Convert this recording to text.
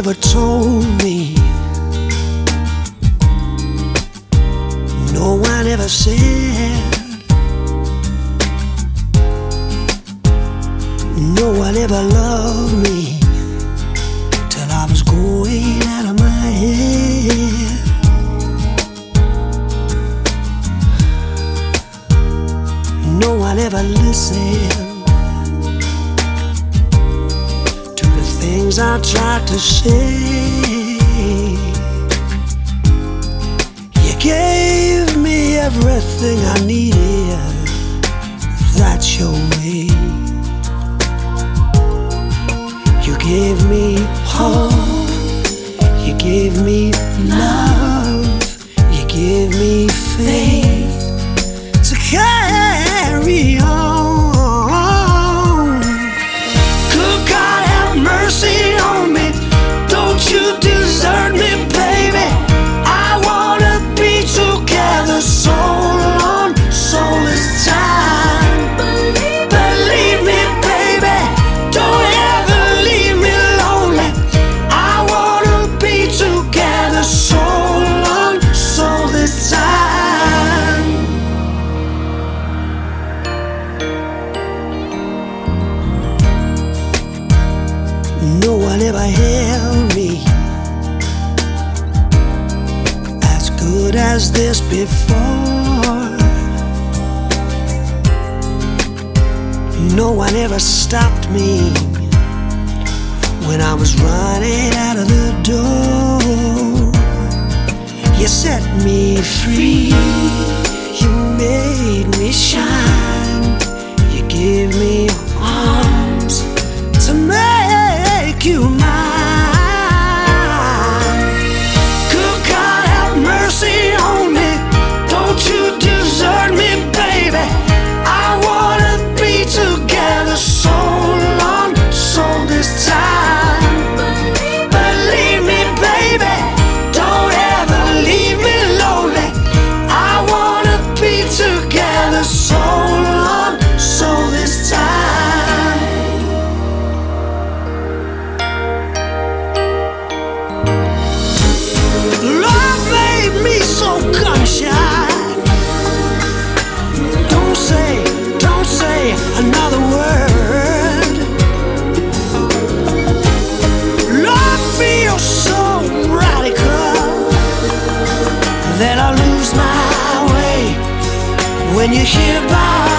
one ever told me. No one ever said. No one ever loved me till I was going out of my head. No one ever listened. Things I tried to say. You gave me everything I needed. That's your way. You gave me hope. No one ever held me as good as this before. No one ever stopped me when I was running out of the door. You set me free, you made me shine, when here by me.